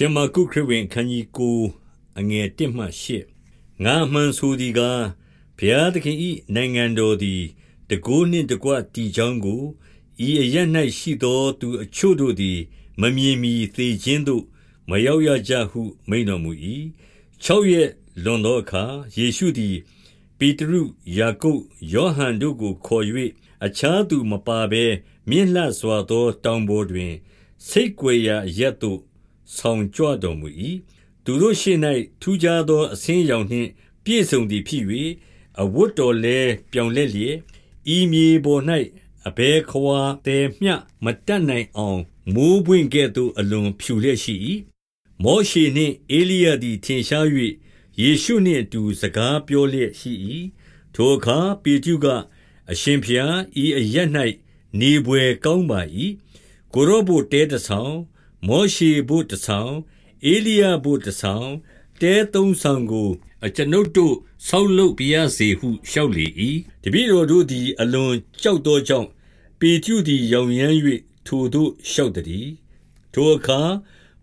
ရှမာကုခရစ်ဝင်အခန်းကြီးကိုအငယ်1မှ8ငါမှန်ဆိုသည်ကားဘုရားသခင်၏နိုင်ငံတော်သည်တကိုးနှင့်တကွတည်ကြောင်းကိုဤအရ၌ရှိသောသူအချို့တို့သည်မမြင်မီသေခြင်းသို့မရောက်ရကြဟု မိန်တော်မူ၏6ရက်လွန်သောအခါယေရှုသည်ပေတရုယာကုပ်ယောဟန်တို့ကိုခေါ်၍အခြားသူမပါဘဲမြင့်လှစွာသော တောင်ပေါ်တွင် စိတ်ကြွယ်ရာရက်သို့ ဆောင်ကြွတော်မူ၏သူတို့ရှေ့၌ထူးခြားသောအဆင်းရောင်နှင့်ပြည့်စုံသည်ဖြစ်၍အဝတ်တော်လည်းပြောင်လက်လျက်ဤမြေပေါ်၌အဘဲခွာတဲမျှမတတ်နိုင်အောင်မိုးပွင့်ကဲ့သို့အလွန်ဖြူလျက်ရှိ၏မောရှေနှင့်အေလိယသည်ထင်ရှား၍ယေရှုနှင့်အတူစကားပြောလျက်ရှိ၏ထိုအခါပေတရုကအရှင်ဖျားဤအရ၌နေပွေကောင်းပါ၏ကိုရောဘိုတဲတဆောင် မောရှေဘို့တဆောင်ဧလိယဘို့တဆောင်တဲသုံးဆောင်ကိုအကျွန်ုပ်တို့ဆောက်လုပ်ပြရစေဟုလျှောက်လေ၏တပည့်တော်တို့သည် အလွန်ကြောက်သောကြောင့်ပေတရုသည်ရောင်ရမ်း၍ထိုသို့လျှောက်သည်ထိုအခါ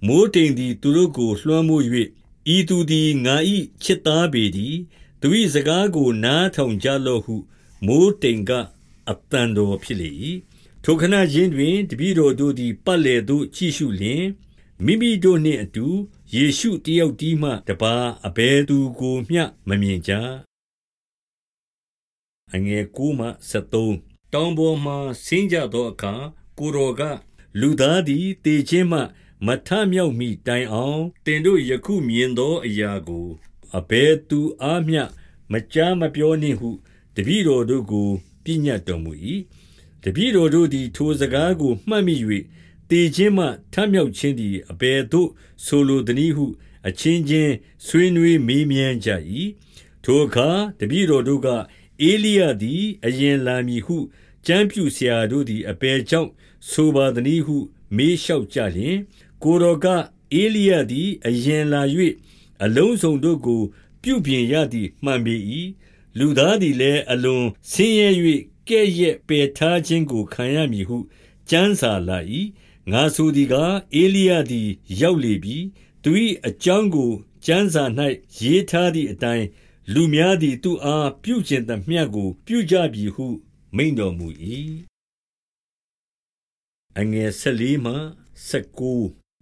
မိုးတိမ်သည်သူတို့ကိုလွှမ်းမိုး၍ဤသူသည်ငါ၏ချစ်သားပေသည်သူ၏စကားကိုနားထောင်ကြလော့ဟုမိုးတိမ်ကအတန်တော်ဖြစ်လေ၏ ထိုခဏချင်းတွင် တပည့်တော်တို့သည် ပတ်လည်သို့ကြည့်ရှုလျင် မိမိတို့နှင့်အတူ ယေရှုတယောက်တည်းမှတပါအဘယ်သူကိုမျှ မမြင်ကြအငယ်9မှ73တောင်ပေါ်မှဆင်းကြသောအခါ ကိုတော်က လူသားသည်တေခြင်းမှ မထမြောက်မီတိုင်အောင်တင်တို့ ယခုမြင်သောအရာကို အဘယ်သူအားမျှ မကြားမပြောနှင့်ဟု တပည့်တော်တို့ကိုပြညတ်တော်မူ၏ တပည့်တော်တို့သည် ထိုစကားကို မှတ်မိ၍သေခြင်းမှ ထမြောက်ခြင်းသည် အဘယ်သို့ ဆိုလိုသနည်းဟု အချင်းချင်း ဆွေးနွေးမေးမြန်းကြ၏။ထိုအခါ တပည့်တော်တို့က၊ဧလိယသည် အရင်လာမည်ဟု ကျမ်းပြုဆရာတို့သည် အဘယ်ကြောင့် ဆိုပါသနည်းဟု မေးလျှောက်ကြလျှင်၊ကိုယ်တော်က၊ဧလိယသည် အရင်လာ၍အလုံးစုံတို့ကို ပြုပြင်ရသည် မှန်ပေ၏။လူသားသည်လည်း အလွန်ဆင်းရဲ၍ ကဲ့ရဲ့ပယ်ထားခြင်းကိုခံရမည်ဟုကြံစာလာ၏ငါဆိုသည်ကားအေလိယသည် ရောက်လေပြီသူ၏အကြောင်းကိုကြံစာ၌ရေးထားသည့်အတိုင်းလူများသည်သူအားပြုကျင်သမျှကို ပြုကြပြီဟု မိန့်တော်မူ၏အငယ်၁၄မှ၁၉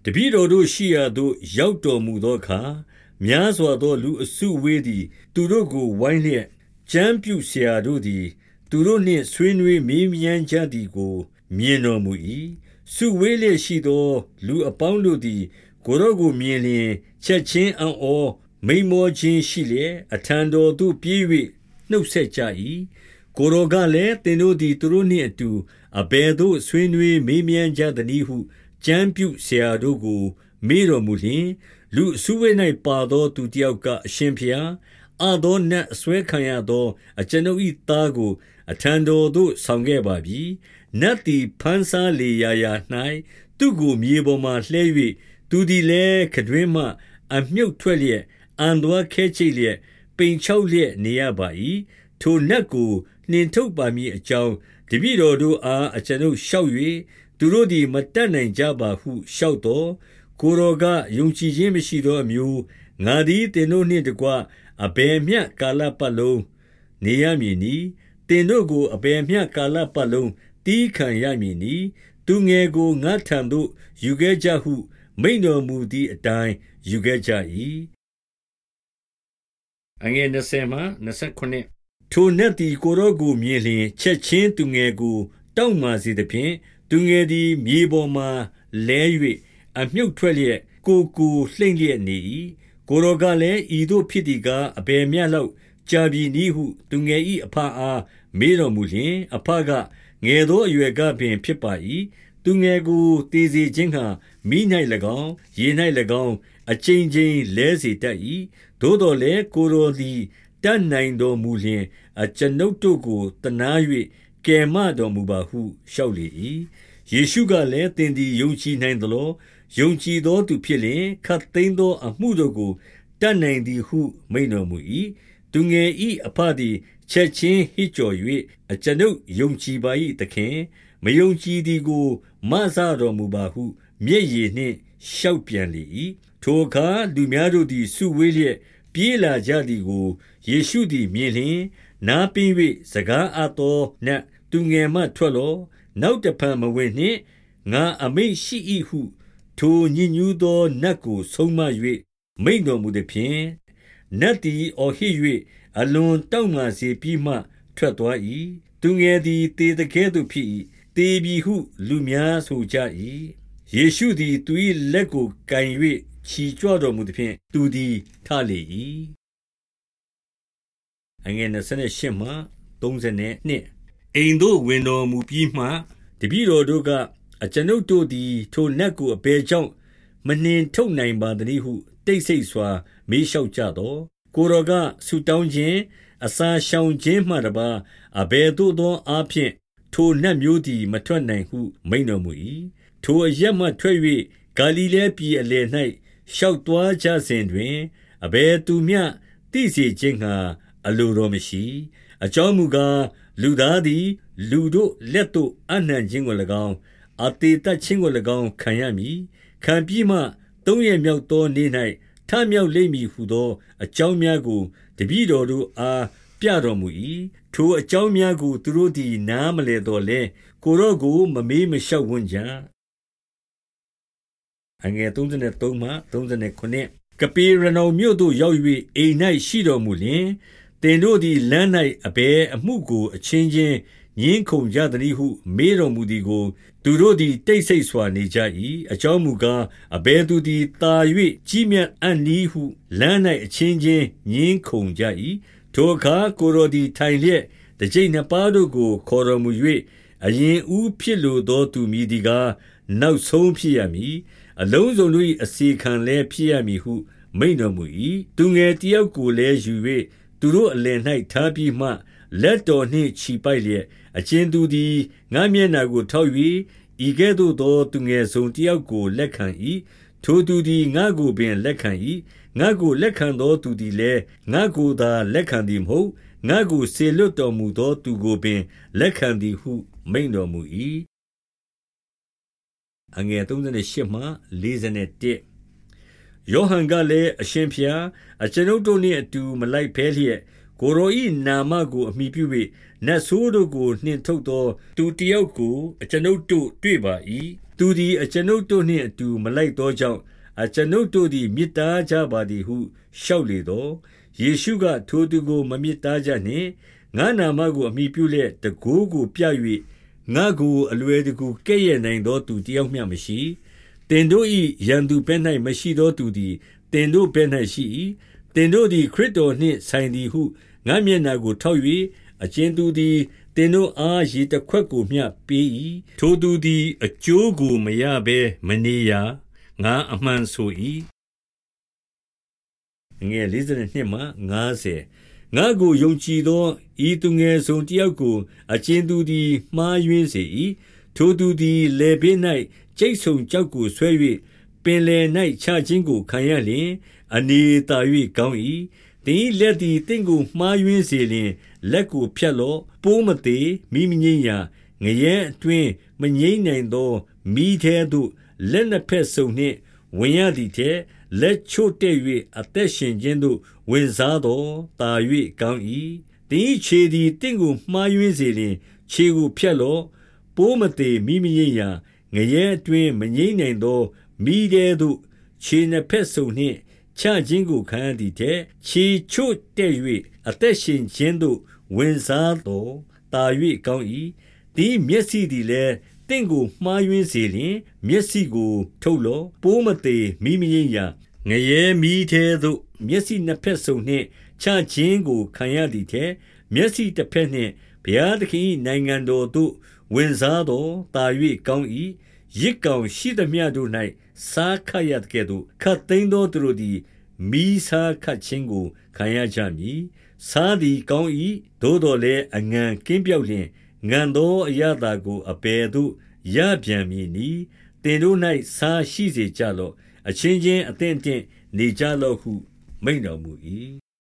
တပည့်တော်တို့ရှိရာသို့ရောက်တော်မူသောအခါများစွာသောလူအစုဝေးသည် သူတို့ကိုဝိုင်းလျက်ကြမ်းပြုဆရာတို့သည် သူတို့နှင့်ဆွေးနွေးမေးမြန်းကြသည်ကို မြင်တော်မူ၏စုဝေးလျက်ရှိသော လူအပေါင်းတို့သည် ကိုရော့ကိုမြင်လျင်ချက်ချင်းအံ့ဩမိန်မောခြင်းရှိလျက်အထံတော်သို့ပြေး၍နှုတ်ဆက်ကြ၏ကိုရော့ကလည်းသင်တို့သည်သူတို့နှင့်အတူအဘယ်သို့ဆွေးနွေးမေးမြန်းကြသနည်းဟုကြံပြုဆရာတို့ကို မေးတော်မူလျင် လူအစုဝေး၌ပါသောသူတယောက်ကအရှင်ဖျား အသောနတ်အစွဲခံရသော အကျွန်ုပ်၏သားကို အထံတော်သို့ ဆောင်ခဲ့ပါပြီနတ်သည်ဖန်ဆားလေရာရာ၌သူကိုမြေပေါ်မှလှဲ၍သူသည်လည်းခတွင်မှ အမြုပ်ထွက်လျက်အံသွားခဲချိတ်လျက်ပိန်ချောက်လျက်နေရပါ၏ထိုနတ်ကိုနှင်ထုတ်ပါမည်အကြောင်းတပည့်တော်တို့အားအကျွန်ုပ်လျှောက်၍သူတို့သည်မတတ်နိုင်ကြပါဟုလျှောက်တော်ကိုရောကယုံကြည်ခြင်းမရှိသောအမျိုးငါသည်တင်တို့နှင့်တကွ အဘယ်မျှကာလပတ်လုံးနေရမည်နီတင်တို့ကိုအဘယ်မျှကာလပတ်လုံးတီးခံရမည်နီသူငယ်ကိုငါထံသို့ယူခဲ့ကြဟု မိန်တော်မူသည့်အတိုင်းယူခဲ့ကြ၏အငယ်20မှ29ထိုနတ်သည်ကိုရောကိုမြင်လျင်ချက်ချင်းသူငယ်ကိုတောက်မာစေသဖြင့်သူငယ်သည်မြေပေါ်မှလဲ၍အမြုပ်ထွက်လျက်ကိုကိုလှိမ့်လျက်နေ၏ ကိုရောကလည်းဤသို့ဖြစ်သည်ကားအဘယ်မျှလောက်ကြာပြီနည်းဟု သူငယ်၏အဖအားမေးတော်မူလျင်အဖကငယ်သောအရွယ်ကပင်ဖြစ်ပါ၏သူငယ်ကိုတည်စေခြင်းဟာမိ၌၎င်းရေ၌၎င်းအချိန်ချင်းလဲစေတတ်၏သို့တော်လည်းကိုတော်သည်တတ်နိုင်တော်မူလျင်အကျွန်ုပ်တို့ကိုတနာ၍ကယ်မတော်မူပါဟုလျှောက်လေ၏ ယေရှုကလည်းသင်သည်ယုံကြည်နိုင်သလောယုံကြည်သောသူဖြစ်လျင်ခတ်သိမ်းသောအမှုတို့ကိုတတ်နိုင်သည်ဟုမိန်တော်မူ၏သူငယ်၏အဖသည်ချက်ချင်းဟစ်ကြော်၍အကျွန်ုပ်ယုံကြည်ပါ၏သခင်မယုံကြည်သည်ကိုမဆတော်မူပါဟု မျက်ရည်နှင့်လျှောက်ပြန်လေ၏။ထိုအခါလူများတို့သည်စုဝေးလျက်ပြေးလာကြသည်ကိုယေရှုသည်မြင်လျှင် နားပင်း၍စကားအပ်သောနတ်သူငယ်မှထွက်လော့။ နောက်တဖန်မဝင်နှင့်။ငါအမိန့်ရှိ၏ဟု ထိုညစ်ညူးသောနတ်ကို ဆုံးမ၍မိန့်တော်မူသဖြင့်၊နတ်သည်အော်ဟစ်၍အလွန်တောင့်မာစေပြီးမှ ထွက်သွား၏။သူငယ်သည်သေသကဲ့သို့ဖြစ်၏။သေပြီဟု လူများဆိုကြ၏။ယေရှုသည်သူ၏လက်ကိုကိုင်၍ချီကြွတော်မူသဖြင့်သူသည်ထလေ၏။28 အိမ်သို့ဝင်တော်မူပြီးမှတပည့်တော်တို့ကအကျွန်ုပ်တို့သည် ထိုနတ်ကိုအဘယ်ကြောင့်မနှင်ထုတ်နိုင်ပါသနည်းဟု တိတ်ဆိတ်စွာ မေးလျှောက်ကြသော်၊ကိုယ်တော်က၊ဆုတောင်းခြင်း၊အစာရှောင်ခြင်းမှတပါးအဘယ်သို့သောအားဖြင့်ထိုနတ်မျိုးသည်မထွက်နိုင်ဟုမိန့်တော်မူ၏။ထိုအရပ်မှထွက်၍ဂါလိလဲပြည်အလယ်၌ရှောက်သွားကြစဉ်တွင်၊အဘယ်သူမျှသိစေခြင်းငှါအလိုတော်မရှိ။အကြောင်းမူကား၊ လူသားသည် လူတို့လက်သို့အပ်နှံခြင်းကို၎င်း၊အသေသတ်ခြင်းကို၎င်းခံရမည်။ခံပြီးမှသုံးရက်မြောက်သောနေ့၌ထမြောက်လိမ့်မည်ဟူသော အကြောင်းများကိုတပည့်တော်တို့အားပြတော်မူ၏။ထိုအကြောင်းများကိုသူတို့သည် နားမလည်သော်လည်း၊ကိုယ်တော်ကိုမမေးမလျှောက်ဝံ့ကြ။ကပေရနောင်မြို့သို့ရောက်၍အိမ်၌ရှိတော်မူလျှင်၊ သင်တို့သည်လမ်း၌အဘယ်အမှုကိုအချင်းချင်းငြင်းခုံကြသနည်းဟု မေးတော်မူသည်ကို သူတို့သည်တိတ်ဆိတ်စွာနေကြ၏။အကြောင်းမူကား၊အဘယ်သူသည်သာ၍ကြီးမြတ်အံ့နည်းဟုလမ်း၌အချင်းချင်းငြင်းခုံကြ၏။ထိုအခါကိုယ်တော်သည်ထိုင်လျက်တကျိပ်နှစ်ပါးတို့ကို ခေါ်တော်မူ၍၊အရင်အဦးဖြစ်လိုသောသူမည်သည်ကား၊နောက်ဆုံးဖြစ်ရမည်။အလုံးစုံတို့၏အစေခံလည်းဖြစ်ရမည်ဟု မိန့်တော်မူ၏။သူငယ်တယောက်ကိုလည်းယူ၍ သူတို့အလယ်၌ထားပြီးမှလက်တော်နှင့်ချီပိုက်လျက်၊အကြင်သူသည်ငါ့မျက်နှာကိုထောက်၍ဤကဲ့သို့သောသူငယ်တစုံတယောက်ကိုလက်ခံ၏။ထိုသူသည်ငါ့ကိုပင်လက်ခံ၏။ငါ့ကိုလက်ခံသောသူသည်လည်းငါ့ကိုသာလက်ခံသည်မဟုတ်။ငါ့ကိုစေလွှတ်တော်မူသောသူကိုပင်လက်ခံသည်ဟုမိန့်တော်မူ၏။ယော ဟန်ကလည်း၊အရှင်ဘုရား၊အကျွန်ုပ်တို့နှင့်အတူမလိုက်ဘဲလျက်၊ကိုယ်တော်၏နာမကိုအမှီပြု၍နတ်ဆိုးတို့ကိုနှင်ထုတ်သော သူတယောက်ကိုအကျွန်ုပ်တို့တွေ့ပါ၏။သူသည်အကျွန်ုပ်တို့နှင့်အတူမလိုက်သောကြောင့်အကျွန်ုပ်တို့သည်မြစ်တားကြပါသည်ဟုလျှောက်လေသော်၊ယေရှုက၊ထိုသူကို မမြစ်တားကြနှင့်။ငါ့နာမကိုအမှီပြုလျက်တန်ခိုးကိုပြ၍ငါ့ကိုအလွယ်တကူကဲ့ရဲ့နိုင်သောသူတယောက်မျှမရှိ သင်တို့၏ရန်သူဘက်၌မရှိသောသူသည်သင်တို့ဘက်၌ရှိ၏။သင်တို့သည်ခရစ်တော်နှင့်ဆိုင်သည်ဟုငါ့မျက်နှာကိုထောက်၍၊အကြင်သူသည်သင်တို့အားရေတခွက်ကိုမျှပေး၏။ထိုသူသည်အကျိုးကိုမရဘဲမနေရာ။ငါအမှန်ဆို၏။ငါ့ကိုယုံကြည်သောဤသူငယ်တစုံတယောက်ကိုအကြင်သူသည်မှားယွင်းစေ၏။ထိုသူသည်လည်ပင်း၌ ကြိတ်ဆုံကျောက်ကိုဆွဲ၍ပင်လယ်၌ချခြင်းကိုခံရလျှင် အနေသာ၍ကောင်း၏။သင်၏လက်သည်သင့်ကိုမှားယွင်းစေလျှင် လက်ကိုဖြတ်လော့။ပိုးမသေ၊မီးမငြိမ်းရာ၊ငရဲအတွင်းမငြိမ်းနိုင်သောမီးထဲသို့လက်နှစ်ဘက်စုံနှင့်ဝင်ရသည်ထက်၊လက်ချို့တဲ့၍အသက်ရှင်ခြင်းသို့ဝင်စားသော်သာ၍ကောင်း၏။သင်၏ခြေသည်သင့်ကိုမှားယွင်းစေလျှင် ခြေကိုဖြတ်လော့။ပိုးမသေ၊မီးမငြိမ်းရာ ငရဲအတွင်းမငြိမ်းနိုင်သောမီးထဲသို့ခြေနှစ်ဘက်စုံနှင့်ချခြင်းကိုခံရသည်ထက်၊ခြေချို့တဲ့၍အသက်ရှင်ခြင်းသို့ဝင်စားသော်သာ၍ကောင်း၏။သင်၏မျက်စိသည်လည်းသင့်ကိုမှားယွင်းစေလျှင် မျက်စိကို ထုတ်လော့။ပိုးမသေ၊မီးမငြိမ်းရာငရဲမီးထဲသို့ မျက်စိနှစ်ဘက်စုံနှင့်ချခြင်းကိုခံရသည်ထက်၊မျက်စိတဘက်နှင့်ဘုရားသခင်၏နိုင်ငံတော်သို့ဝင်စားသော်သာ၍ကောင်း၏။ ယဇ်ကောင်ရှိသမျှတို့၌ဆားခတ်ရသကဲ့သို့ခပ်သိမ်းသောသူတို့သည်မီးဆားခတ်ခြင်းကိုခံရကြမည်။ဆားသည်ကောင်း၏။သို့သော်လည်းအငန်ကင်းပျောက်လျှင်ငန်သောအရသာကိုအဘယ်သို့ရပြန်မည်နည်း။သင်တို့၌ဆားရှိစေကြလော့။အချင်းချင်းအသင့်အတင့်နေကြလော့ဟုမိန့်တော်မူ၏။